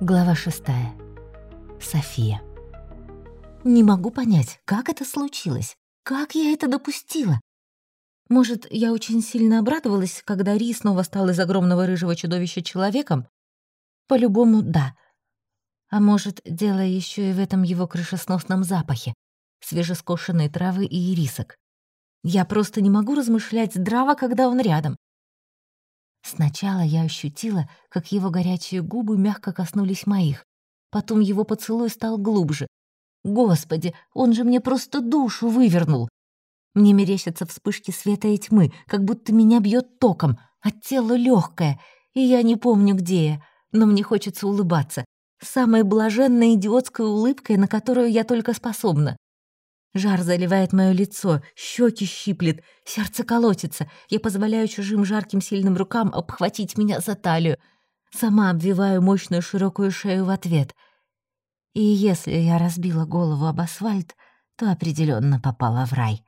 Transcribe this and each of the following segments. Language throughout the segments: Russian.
Глава шестая. София. Не могу понять, как это случилось. Как я это допустила? Может, я очень сильно обрадовалась, когда Ри снова стал из огромного рыжего чудовища человеком? По-любому, да. А может, дело еще и в этом его крышесносном запахе, свежескошенной травы и ирисок. Я просто не могу размышлять здраво, когда он рядом. Сначала я ощутила, как его горячие губы мягко коснулись моих. Потом его поцелуй стал глубже. Господи, он же мне просто душу вывернул. Мне мерещатся вспышки света и тьмы, как будто меня бьет током, а тело легкое, и я не помню, где я, но мне хочется улыбаться. Самой блаженной идиотской улыбкой, на которую я только способна. Жар заливает мое лицо, щеки щиплет, сердце колотится. Я позволяю чужим жарким сильным рукам обхватить меня за талию. Сама обвиваю мощную широкую шею в ответ. И если я разбила голову об асфальт, то определенно попала в рай.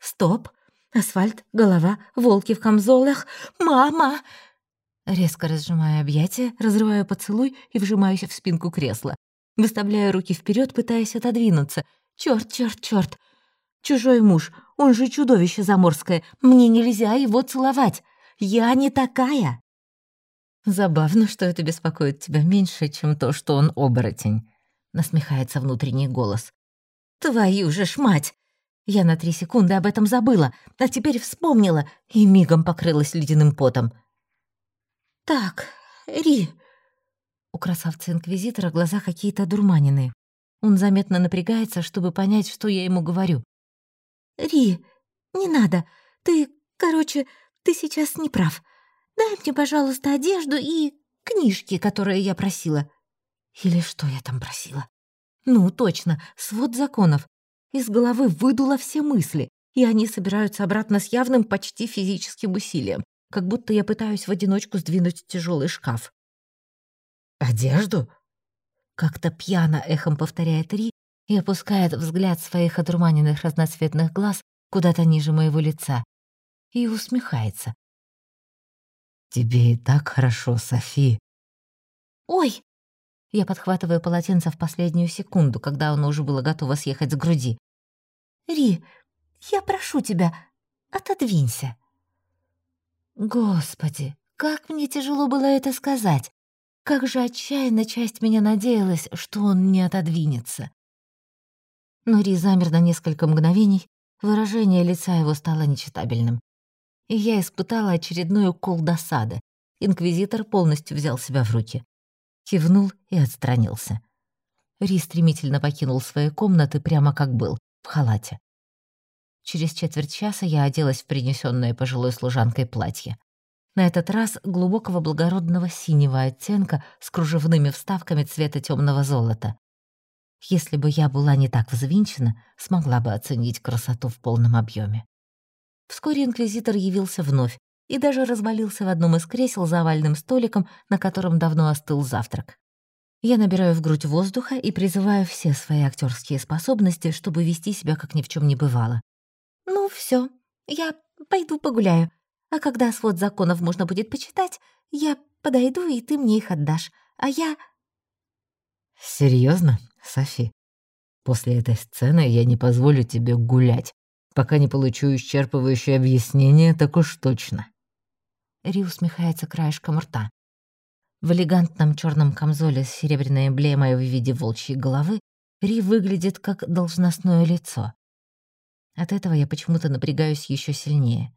Стоп! Асфальт, голова, волки в камзолах. Мама! Резко разжимаю объятия, разрываю поцелуй и вжимаюсь в спинку кресла. Выставляю руки вперед, пытаясь отодвинуться — Черт, черт, черт! Чужой муж, он же чудовище заморское. Мне нельзя его целовать. Я не такая. Забавно, что это беспокоит тебя меньше, чем то, что он оборотень. Насмехается внутренний голос. Твою же ж мать! Я на три секунды об этом забыла, а теперь вспомнила и мигом покрылась ледяным потом. «Так, Ри...» У красавца-инквизитора глаза какие-то дурманенные. Он заметно напрягается, чтобы понять, что я ему говорю. «Ри, не надо. Ты, короче, ты сейчас не прав. Дай мне, пожалуйста, одежду и книжки, которые я просила». Или что я там просила? Ну, точно, свод законов. Из головы выдуло все мысли, и они собираются обратно с явным почти физическим усилием, как будто я пытаюсь в одиночку сдвинуть тяжелый шкаф. «Одежду?» Как-то пьяно эхом повторяет Ри и опускает взгляд своих одурманенных разноцветных глаз куда-то ниже моего лица и усмехается. «Тебе и так хорошо, Софи». «Ой!» Я подхватываю полотенце в последнюю секунду, когда оно уже было готово съехать с груди. «Ри, я прошу тебя, отодвинься». Господи, как мне тяжело было это сказать. Как же отчаянно часть меня надеялась, что он не отодвинется. Но Ри замер на несколько мгновений, выражение лица его стало нечитабельным. И я испытала очередной укол досады. Инквизитор полностью взял себя в руки. Кивнул и отстранился. Ри стремительно покинул свои комнаты прямо как был, в халате. Через четверть часа я оделась в принесенное пожилой служанкой платье на этот раз глубокого благородного синего оттенка с кружевными вставками цвета темного золота. Если бы я была не так взвинчена, смогла бы оценить красоту в полном объеме. Вскоре инквизитор явился вновь и даже развалился в одном из кресел за овальным столиком, на котором давно остыл завтрак. Я набираю в грудь воздуха и призываю все свои актерские способности, чтобы вести себя как ни в чем не бывало. «Ну все, я пойду погуляю. А когда свод законов можно будет почитать, я подойду, и ты мне их отдашь. А я...» Серьезно, Софи? После этой сцены я не позволю тебе гулять, пока не получу исчерпывающее объяснение, так уж точно». Ри усмехается краешком рта. В элегантном черном камзоле с серебряной эмблемой в виде волчьей головы Ри выглядит как должностное лицо. От этого я почему-то напрягаюсь еще сильнее.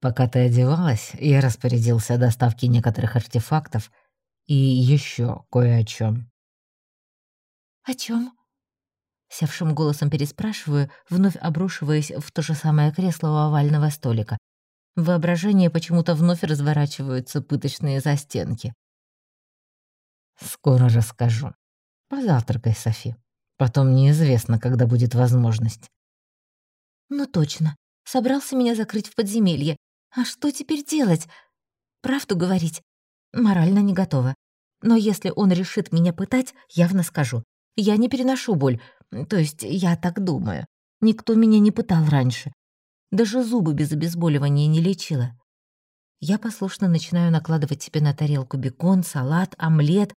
Пока ты одевалась, я распорядился о доставке некоторых артефактов и еще кое о чем. «О чем? Севшим голосом переспрашиваю, вновь обрушиваясь в то же самое кресло у овального столика. В воображении почему-то вновь разворачиваются пыточные застенки. «Скоро расскажу. Позавтракай, Софи. Потом неизвестно, когда будет возможность». «Ну точно. Собрался меня закрыть в подземелье. А что теперь делать? Правду говорить? Морально не готова. Но если он решит меня пытать, явно скажу. Я не переношу боль. То есть я так думаю. Никто меня не пытал раньше. Даже зубы без обезболивания не лечила. Я послушно начинаю накладывать себе на тарелку бекон, салат, омлет.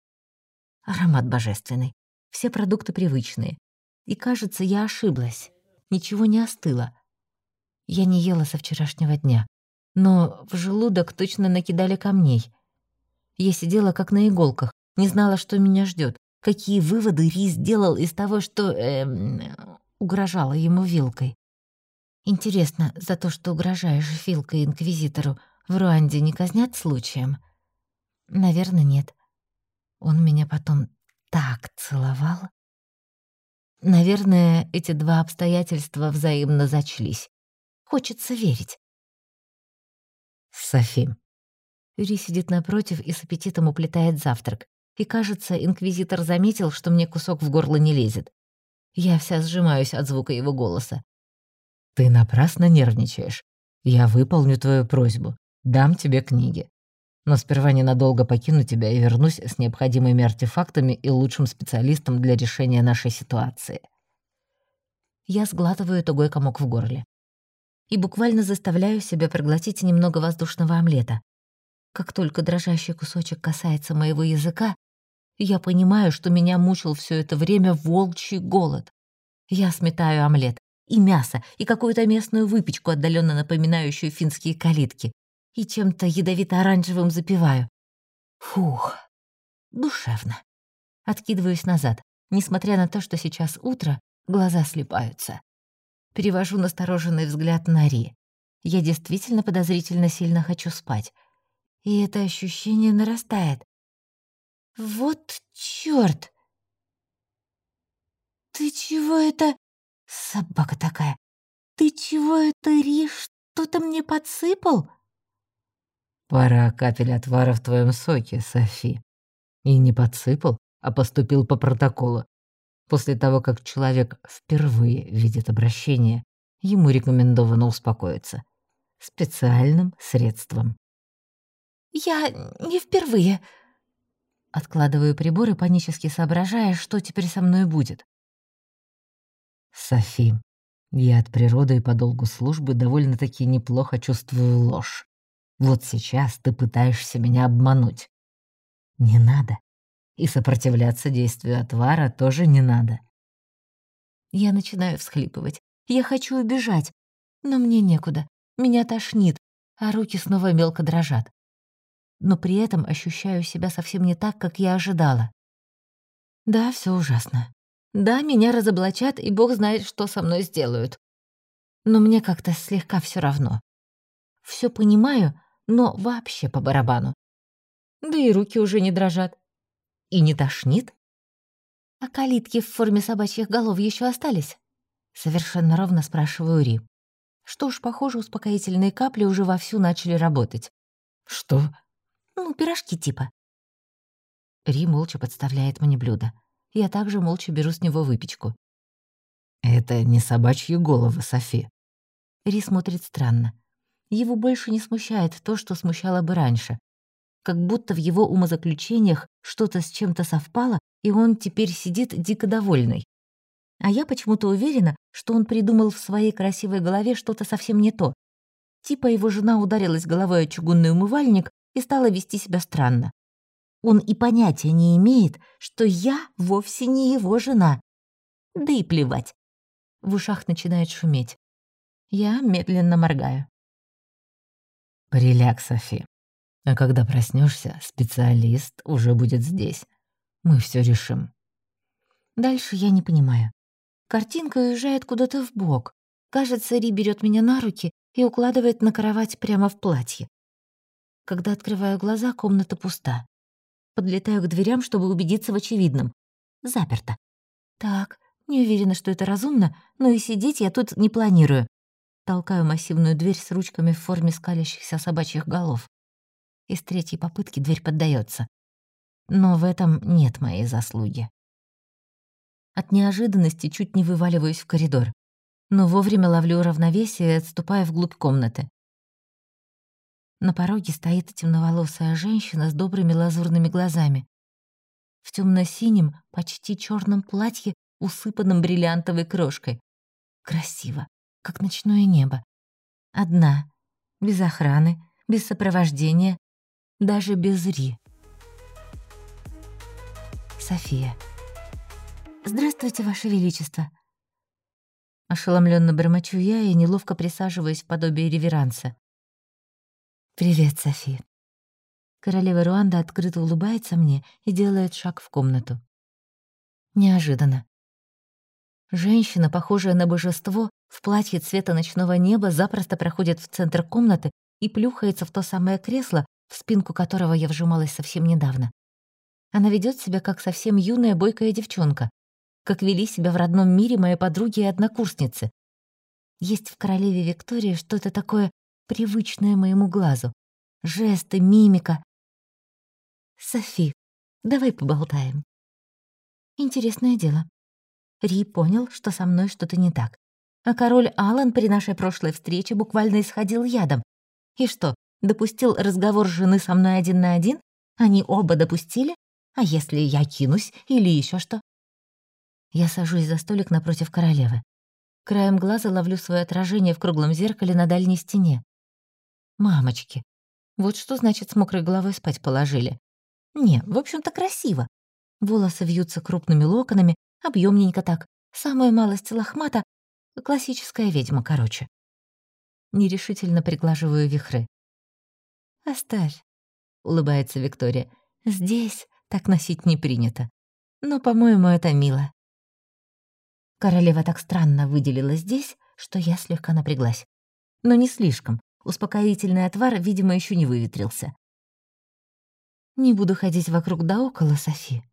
Аромат божественный. Все продукты привычные. И кажется, я ошиблась. Ничего не остыло. Я не ела со вчерашнего дня. Но в желудок точно накидали камней. Я сидела как на иголках, не знала, что меня ждет, какие выводы Рис сделал из того, что э, угрожала ему вилкой. Интересно, за то, что угрожаешь вилкой инквизитору, в Руанде не казнят случаем? Наверное, нет. Он меня потом так целовал. Наверное, эти два обстоятельства взаимно зачлись. Хочется верить. Софи. Юрий сидит напротив и с аппетитом уплетает завтрак. И, кажется, инквизитор заметил, что мне кусок в горло не лезет. Я вся сжимаюсь от звука его голоса. «Ты напрасно нервничаешь. Я выполню твою просьбу. Дам тебе книги. Но сперва ненадолго покину тебя и вернусь с необходимыми артефактами и лучшим специалистом для решения нашей ситуации». Я сглатываю тугой комок в горле. И буквально заставляю себя проглотить немного воздушного омлета. Как только дрожащий кусочек касается моего языка, я понимаю, что меня мучил все это время волчий голод. Я сметаю омлет, и мясо, и какую-то местную выпечку, отдаленно напоминающую финские калитки и чем-то ядовито-оранжевым запиваю. Фух, душевно. Откидываюсь назад. Несмотря на то, что сейчас утро, глаза слепаются. Перевожу настороженный взгляд на Ри. Я действительно подозрительно сильно хочу спать. И это ощущение нарастает. Вот чёрт! «Ты чего это...» «Собака такая! Ты чего это, Ри, что-то мне подсыпал?» Пара капель отвара в твоем соке, Софи. И не подсыпал, а поступил по протоколу. После того, как человек впервые видит обращение, ему рекомендовано успокоиться. Специальным средством. «Я не впервые», Откладываю приборы, панически соображая, что теперь со мной будет. «Софи, я от природы и по долгу службы довольно-таки неплохо чувствую ложь. Вот сейчас ты пытаешься меня обмануть. Не надо. И сопротивляться действию отвара тоже не надо. Я начинаю всхлипывать. Я хочу убежать, но мне некуда. Меня тошнит, а руки снова мелко дрожат. Но при этом ощущаю себя совсем не так, как я ожидала. Да, все ужасно. Да, меня разоблачат, и бог знает, что со мной сделают. Но мне как-то слегка все равно. Все понимаю, но вообще по барабану. Да и руки уже не дрожат. И не тошнит. А калитки в форме собачьих голов еще остались? Совершенно ровно спрашиваю Ри. Что ж, похоже, успокоительные капли уже вовсю начали работать. Что? Ну, пирожки типа. Ри молча подставляет мне блюдо. Я также молча беру с него выпечку. «Это не собачьи головы, Софи». Ри смотрит странно. Его больше не смущает то, что смущало бы раньше. Как будто в его умозаключениях что-то с чем-то совпало, и он теперь сидит дико довольный. А я почему-то уверена, что он придумал в своей красивой голове что-то совсем не то. Типа его жена ударилась головой о чугунный умывальник и стала вести себя странно. Он и понятия не имеет, что я вовсе не его жена. Да и плевать. В ушах начинает шуметь. Я медленно моргаю. Приляг, Софи. А когда проснешься, специалист уже будет здесь. Мы все решим. Дальше я не понимаю. Картинка уезжает куда-то в бок. Кажется, Ри берет меня на руки и укладывает на кровать прямо в платье. Когда открываю глаза, комната пуста. Подлетаю к дверям, чтобы убедиться в очевидном. Заперто. Так, не уверена, что это разумно, но и сидеть я тут не планирую. Толкаю массивную дверь с ручками в форме скалящихся собачьих голов. Из третьей попытки дверь поддается. Но в этом нет моей заслуги. От неожиданности чуть не вываливаюсь в коридор, но вовремя ловлю равновесие и отступаю вглубь комнаты. На пороге стоит темноволосая женщина с добрыми лазурными глазами. В темно синем почти черном платье, усыпанном бриллиантовой крошкой. Красиво как ночное небо. Одна, без охраны, без сопровождения, даже без Ри. София. «Здравствуйте, Ваше Величество!» Ошеломленно бормочу я и неловко присаживаюсь в подобие реверанса. «Привет, София. Королева Руанда открыто улыбается мне и делает шаг в комнату. Неожиданно. Женщина, похожая на божество, в платье цвета ночного неба запросто проходит в центр комнаты и плюхается в то самое кресло, в спинку которого я вжималась совсем недавно. Она ведет себя как совсем юная бойкая девчонка, как вели себя в родном мире мои подруги и однокурсницы. Есть в королеве Виктории что-то такое привычное моему глазу. Жесты, мимика. «Софи, давай поболтаем». Интересное дело. Ри понял, что со мной что-то не так. А король Алан при нашей прошлой встрече буквально исходил ядом. И что, допустил разговор жены со мной один на один? Они оба допустили? А если я кинусь или еще что? Я сажусь за столик напротив королевы. Краем глаза ловлю свое отражение в круглом зеркале на дальней стене. Мамочки, вот что значит с мокрой головой спать положили. Не, в общем-то, красиво. Волосы вьются крупными локонами, объемненько так. Самая малость лохмата — классическая ведьма, короче. Нерешительно приглаживаю вихры. «Оставь», — улыбается Виктория. «Здесь так носить не принято. Но, по-моему, это мило». Королева так странно выделила здесь, что я слегка напряглась. Но не слишком. Успокоительный отвар, видимо, еще не выветрился. «Не буду ходить вокруг да около, Софи»,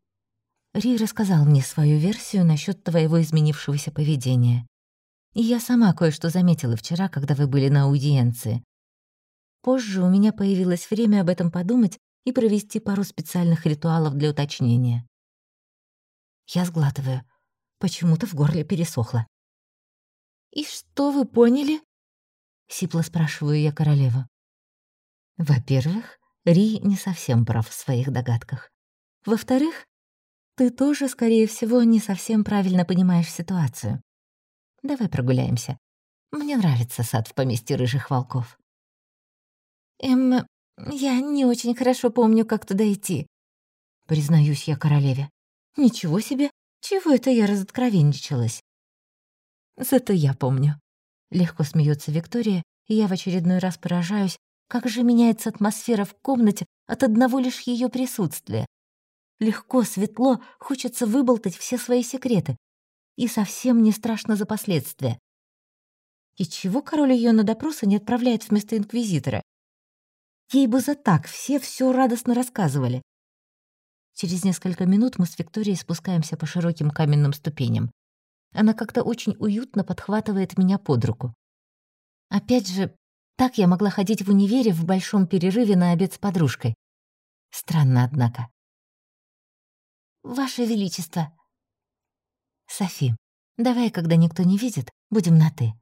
Ри рассказал мне свою версию насчет твоего изменившегося поведения. И я сама кое-что заметила вчера, когда вы были на аудиенции. Позже у меня появилось время об этом подумать и провести пару специальных ритуалов для уточнения. Я сглатываю. Почему-то в горле пересохло. «И что вы поняли?» — сипло спрашиваю я королеву. Во-первых, Ри не совсем прав в своих догадках. Во-вторых, ты тоже, скорее всего, не совсем правильно понимаешь ситуацию. Давай прогуляемся. Мне нравится сад в поместье рыжих волков. Эм, я не очень хорошо помню, как туда идти. Признаюсь я королеве. Ничего себе, чего это я разоткровенничалась? Зато я помню. Легко смеется Виктория, и я в очередной раз поражаюсь, как же меняется атмосфера в комнате от одного лишь ее присутствия. Легко, светло, хочется выболтать все свои секреты. И совсем не страшно за последствия. И чего король ее на допросы не отправляет вместо инквизитора? Ей бы за так все все радостно рассказывали. Через несколько минут мы с Викторией спускаемся по широким каменным ступеням. Она как-то очень уютно подхватывает меня под руку. Опять же, так я могла ходить в универе в большом перерыве на обед с подружкой. Странно, однако. «Ваше Величество!» «Софи, давай, когда никто не видит, будем на «ты».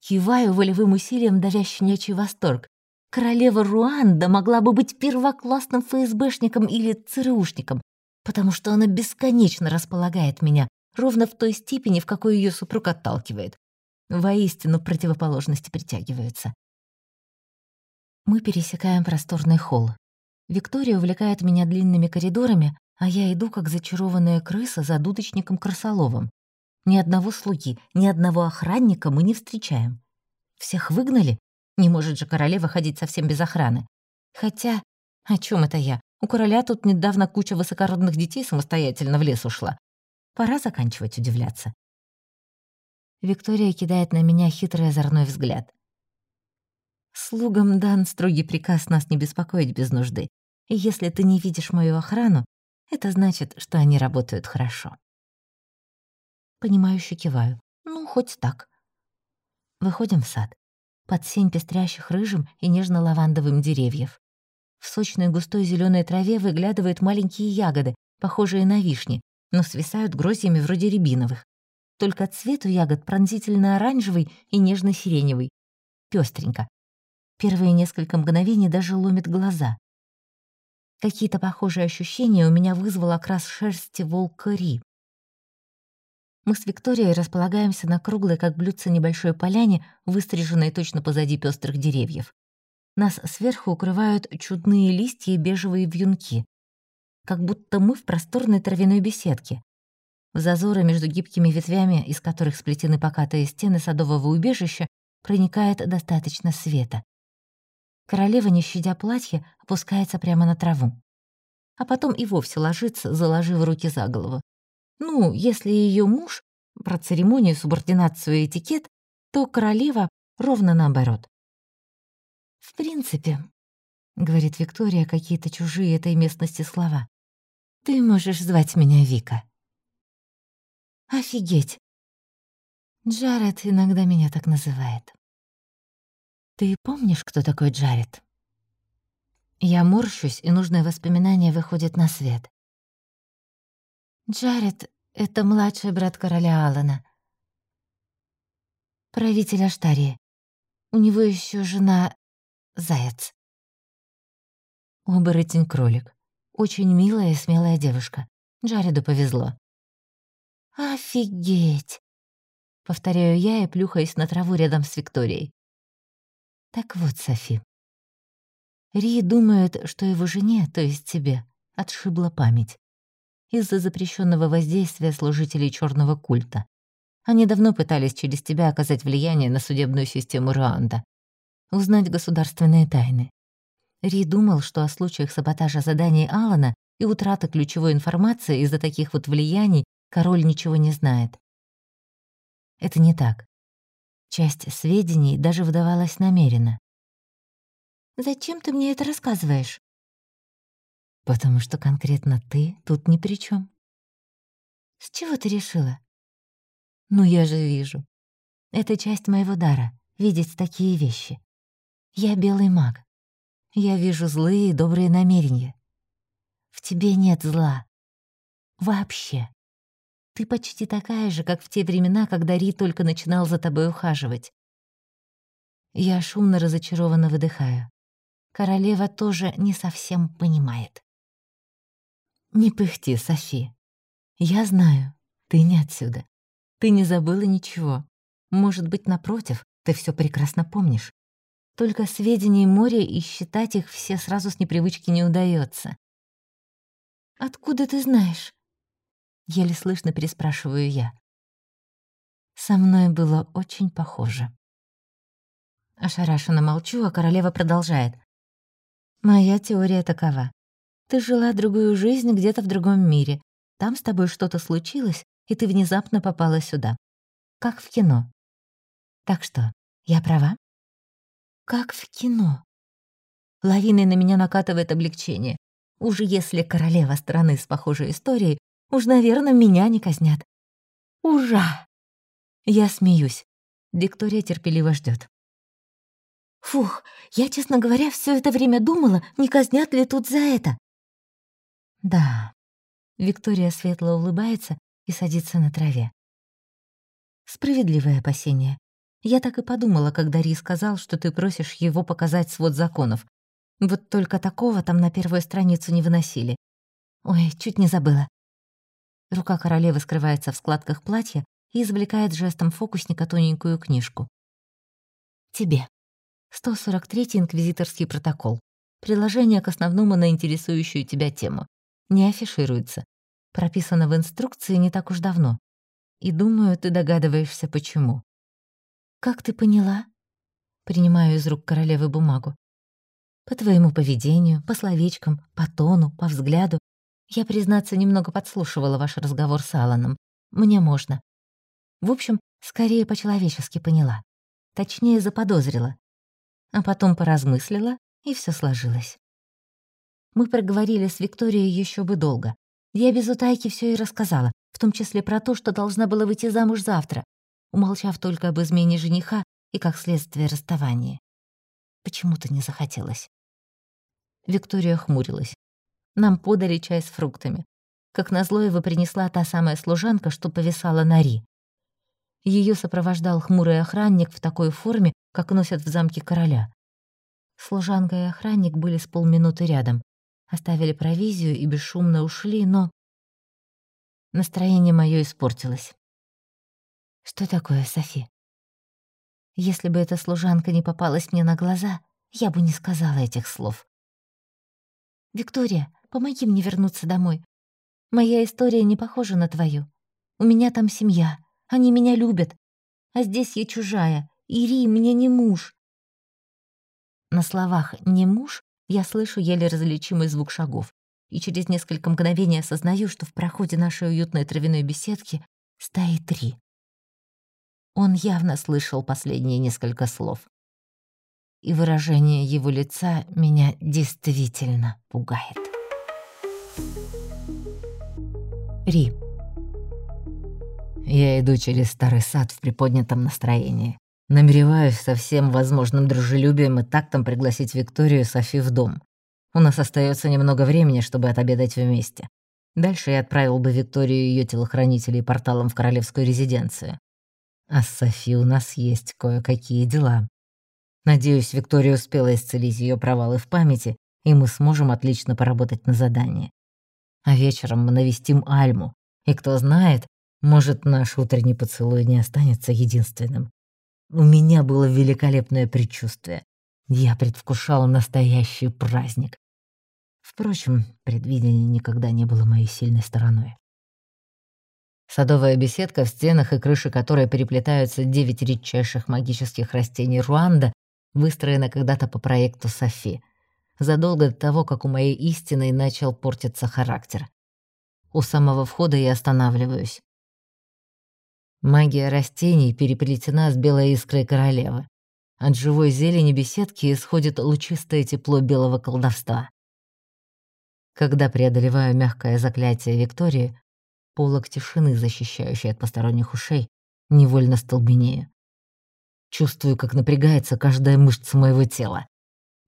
Киваю волевым усилием, давя щенячий восторг. Королева Руанда могла бы быть первоклассным ФСБшником или ЦРУшником, потому что она бесконечно располагает меня, ровно в той степени, в какой ее супруг отталкивает. Воистину противоположности притягиваются. Мы пересекаем просторный холл. Виктория увлекает меня длинными коридорами, а я иду, как зачарованная крыса за дудочником Красоловым. Ни одного слуги, ни одного охранника мы не встречаем. Всех выгнали? Не может же королева ходить совсем без охраны. Хотя, о чем это я? У короля тут недавно куча высокородных детей самостоятельно в лес ушла. Пора заканчивать удивляться. Виктория кидает на меня хитрый озорной взгляд. Слугам дан строгий приказ нас не беспокоить без нужды. И если ты не видишь мою охрану, это значит, что они работают хорошо. Понимающе киваю. Ну, хоть так. Выходим в сад. Под сень пестрящих рыжим и нежно-лавандовым деревьев. В сочной густой зеленой траве выглядывают маленькие ягоды, похожие на вишни, но свисают гроздьями вроде рябиновых. Только цвет у ягод пронзительно-оранжевый и нежно-сиреневый. Пёстренько. Первые несколько мгновений даже ломит глаза. Какие-то похожие ощущения у меня вызвал окрас шерсти волка Ри. Мы с Викторией располагаемся на круглой, как блюдце небольшой поляне, выстриженной точно позади пестрых деревьев. нас сверху укрывают чудные листья и бежевые вьюнки. Как будто мы в просторной травяной беседке. В зазоры между гибкими ветвями, из которых сплетены покатые стены садового убежища, проникает достаточно света. Королева, не щадя платье, опускается прямо на траву. А потом и вовсе ложится, заложив руки за голову. Ну, если ее муж, про церемонию, субординацию и этикет, то королева ровно наоборот. «В принципе», — говорит Виктория какие-то чужие этой местности слова, «ты можешь звать меня Вика». «Офигеть!» Джаред иногда меня так называет. «Ты помнишь, кто такой Джаред?» Я морщусь, и нужное воспоминание выходит на свет. Джаред — это младший брат короля Алана, правитель Аштарии. У него еще жена Заяц. Оборотень-кролик. Очень милая и смелая девушка. Джареду повезло. «Офигеть!» — повторяю я и плюхаюсь на траву рядом с Викторией. Так вот, Софи. Ри думает, что его жене, то есть тебе, отшибла память. Из-за запрещенного воздействия служителей черного культа. Они давно пытались через тебя оказать влияние на судебную систему Руанда. Узнать государственные тайны. Ри думал, что о случаях саботажа заданий Алана и утраты ключевой информации из-за таких вот влияний король ничего не знает. Это не так. Часть сведений даже выдавалась намеренно. «Зачем ты мне это рассказываешь?» «Потому что конкретно ты тут ни при чем. «С чего ты решила?» «Ну, я же вижу. Это часть моего дара — видеть такие вещи. Я белый маг. Я вижу злые и добрые намерения. В тебе нет зла. Вообще. Ты почти такая же, как в те времена, когда Ри только начинал за тобой ухаживать. Я шумно разочарованно выдыхаю. Королева тоже не совсем понимает. Не пыхти, Софи. Я знаю, ты не отсюда. Ты не забыла ничего. Может быть, напротив, ты все прекрасно помнишь. Только сведений море и считать их все сразу с непривычки не удается. «Откуда ты знаешь?» Еле слышно переспрашиваю я. Со мной было очень похоже. Ошарашенно молчу, а королева продолжает. «Моя теория такова. Ты жила другую жизнь где-то в другом мире. Там с тобой что-то случилось, и ты внезапно попала сюда. Как в кино. Так что, я права?» «Как в кино». Лавиной на меня накатывает облегчение. Уже если королева страны с похожей историей, Уж, наверное, меня не казнят. Ужа! Я смеюсь. Виктория терпеливо ждет. Фух, я, честно говоря, все это время думала, не казнят ли тут за это. Да. Виктория светло улыбается и садится на траве. Справедливое опасение. Я так и подумала, когда Ри сказал, что ты просишь его показать свод законов. Вот только такого там на первую страницу не выносили. Ой, чуть не забыла. Рука королевы скрывается в складках платья и извлекает жестом фокусника тоненькую книжку. «Тебе. 143-й инквизиторский протокол. Приложение к основному на интересующую тебя тему. Не афишируется. Прописано в инструкции не так уж давно. И думаю, ты догадываешься, почему». «Как ты поняла?» Принимаю из рук королевы бумагу. «По твоему поведению, по словечкам, по тону, по взгляду я, признаться, немного подслушивала ваш разговор с Аланом. Мне можно. В общем, скорее по-человечески поняла. Точнее, заподозрила. А потом поразмыслила, и все сложилось. Мы проговорили с Викторией еще бы долго. Я без утайки все и рассказала, в том числе про то, что должна была выйти замуж завтра, умолчав только об измене жениха и, как следствие, расставании. Почему-то не захотелось. Виктория хмурилась. Нам подали чай с фруктами. Как назло его принесла та самая служанка, что повисала на Ри. Ее сопровождал хмурый охранник в такой форме, как носят в замке короля. Служанка и охранник были с полминуты рядом. Оставили провизию и бесшумно ушли, но... Настроение мое испортилось. Что такое, Софи? Если бы эта служанка не попалась мне на глаза, я бы не сказала этих слов. «Виктория, помоги мне вернуться домой. Моя история не похожа на твою. У меня там семья, они меня любят. А здесь я чужая, и Ри мне не муж». На словах «не муж» я слышу еле различимый звук шагов, и через несколько мгновений осознаю, что в проходе нашей уютной травяной беседки стоит Ри. Он явно слышал последние несколько слов. И выражение его лица меня действительно пугает. Ри. Я иду через старый сад в приподнятом настроении. Намереваюсь со всем возможным дружелюбием и тактом пригласить Викторию и Софи в дом. У нас остается немного времени, чтобы отобедать вместе. Дальше я отправил бы Викторию и ее телохранителей порталом в королевскую резиденцию. А с Софи у нас есть кое-какие дела. Надеюсь, Виктория успела исцелить ее провалы в памяти, и мы сможем отлично поработать на задании. А вечером мы навестим Альму, и кто знает, может, наш утренний поцелуй не останется единственным. У меня было великолепное предчувствие. Я предвкушал настоящий праздник. Впрочем, предвидение никогда не было моей сильной стороной. Садовая беседка, в стенах и крыше которой переплетаются девять редчайших магических растений Руанда, выстроена когда-то по проекту Софи, задолго до того, как у моей истины начал портиться характер. У самого входа я останавливаюсь. Магия растений переплетена с белой искрой королевы. От живой зелени беседки исходит лучистое тепло белого колдовства. Когда преодолеваю мягкое заклятие Виктории, полок тишины, защищающий от посторонних ушей, невольно столбенею. Чувствую, как напрягается каждая мышца моего тела.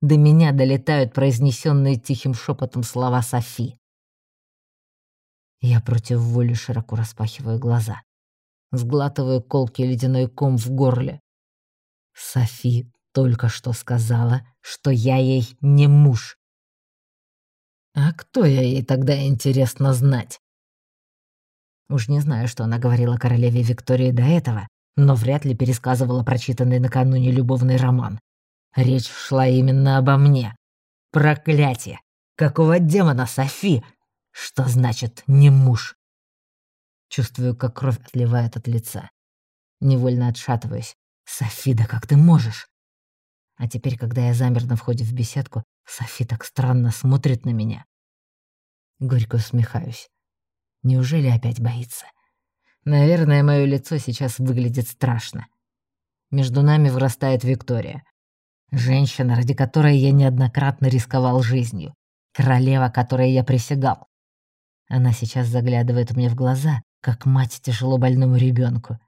До меня долетают произнесенные тихим шепотом слова Софи. Я против воли широко распахиваю глаза. Сглатываю колкий ледяной ком в горле. Софи только что сказала, что я ей не муж. А кто я ей тогда, интересно знать? Уж не знаю, что она говорила королеве Виктории до этого, но вряд ли пересказывала прочитанный накануне любовный роман. Речь шла именно обо мне. Проклятие! Какого демона, Софи? Что значит «не муж»? Чувствую, как кровь отливает от лица. Невольно отшатываюсь. «Софи, да как ты можешь?» А теперь, когда я замер на входе в беседку, Софи так странно смотрит на меня. Горько усмехаюсь. Неужели опять боится? Наверное, мое лицо сейчас выглядит страшно. Между нами вырастает Виктория. Женщина, ради которой я неоднократно рисковал жизнью. Королева, которой я присягал. Она сейчас заглядывает мне в глаза, как мать тяжело больному ребенку.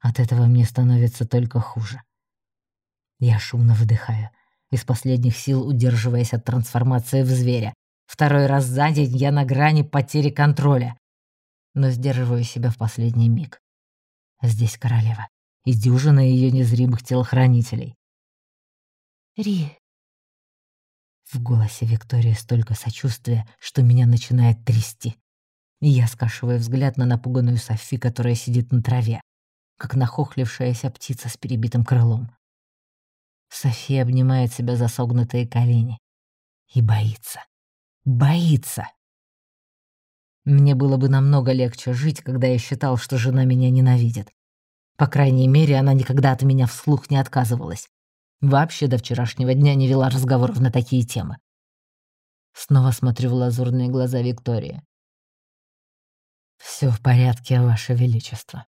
От этого мне становится только хуже. Я шумно выдыхаю, из последних сил удерживаясь от трансформации в зверя. Второй раз за день я на грани потери контроля но сдерживаю себя в последний миг. Здесь королева и дюжина ее незримых телохранителей. «Ри...» В голосе Виктории столько сочувствия, что меня начинает трясти. Я скашиваю взгляд на напуганную Софи, которая сидит на траве, как нахохлившаяся птица с перебитым крылом. София обнимает себя за согнутые колени и боится. Боится. Мне было бы намного легче жить, когда я считал, что жена меня ненавидит. По крайней мере, она никогда от меня вслух не отказывалась. Вообще до вчерашнего дня не вела разговоров на такие темы. Снова смотрю в лазурные глаза Виктории. Все в порядке, Ваше Величество.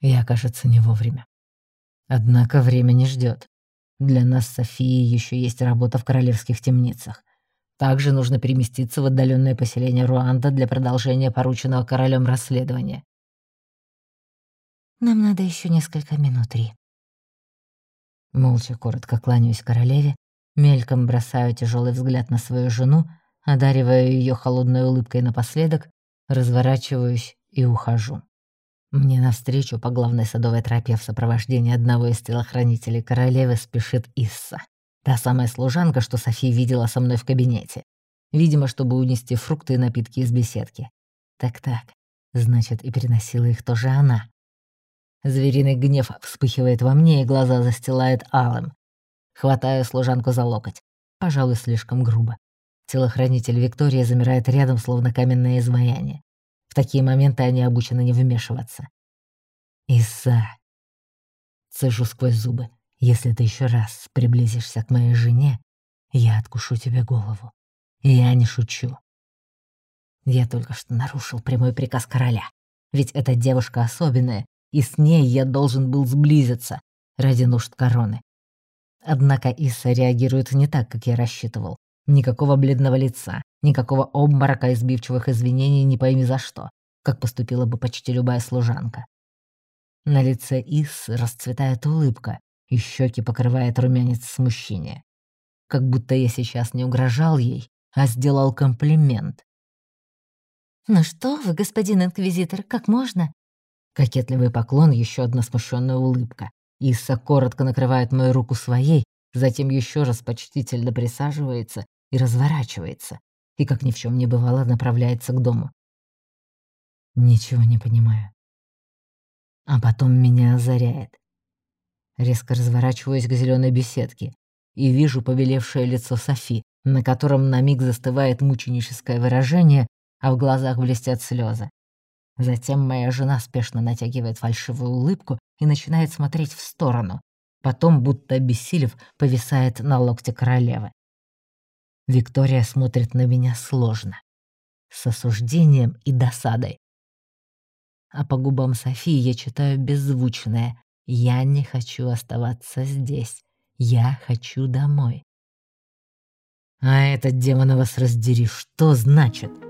Я, кажется, не вовремя. Однако время не ждет. Для нас с Софией еще есть работа в королевских темницах. Также нужно переместиться в отдаленное поселение Руанда для продолжения порученного королем расследования. Нам надо еще несколько минут, Ри. Молча коротко кланяюсь королеве, мельком бросаю тяжелый взгляд на свою жену, одариваю ее холодной улыбкой напоследок, разворачиваюсь и ухожу. Мне навстречу по главной садовой тропе в сопровождении одного из телохранителей королевы спешит Исса. Та самая служанка, что София видела со мной в кабинете. Видимо, чтобы унести фрукты и напитки из беседки. Так-так, значит, и переносила их тоже она. Звериный гнев вспыхивает во мне, и глаза застилает алым. Хватаю служанку за локоть. Пожалуй, слишком грубо. Телохранитель Виктория замирает рядом, словно каменное изваяние. В такие моменты они обучены не вмешиваться. «Иса!» Цежу сквозь зубы. «Если ты еще раз приблизишься к моей жене, я откушу тебе голову. Я не шучу. Я только что нарушил прямой приказ короля. Ведь эта девушка особенная, и с ней я должен был сблизиться ради нужд короны. Однако Исса реагирует не так, как я рассчитывал. Никакого бледного лица, никакого обморока избивчивых извинений не пойми за что, как поступила бы почти любая служанка. На лице Иссы расцветает улыбка, и щеки покрывает румянец смущения. Как будто я сейчас не угрожал ей, а сделал комплимент. «Ну что вы, господин инквизитор, как можно?» Кокетливый поклон, еще одна смущенная улыбка. Исса коротко накрывает мою руку своей, затем еще раз почтительно присаживается и разворачивается, и, как ни в чем не бывало, направляется к дому. Ничего не понимаю. А потом меня озаряет. Резко разворачиваюсь к зеленой беседке и вижу повелевшее лицо Софи, на котором на миг застывает мученическое выражение, а в глазах блестят слезы. Затем моя жена спешно натягивает фальшивую улыбку и начинает смотреть в сторону. Потом, будто обессилев, повисает на локте королевы. Виктория смотрит на меня сложно, с осуждением и досадой. А по губам Софии я читаю беззвучное «Я не хочу оставаться здесь. Я хочу домой». А этот демона вас раздери, что значит?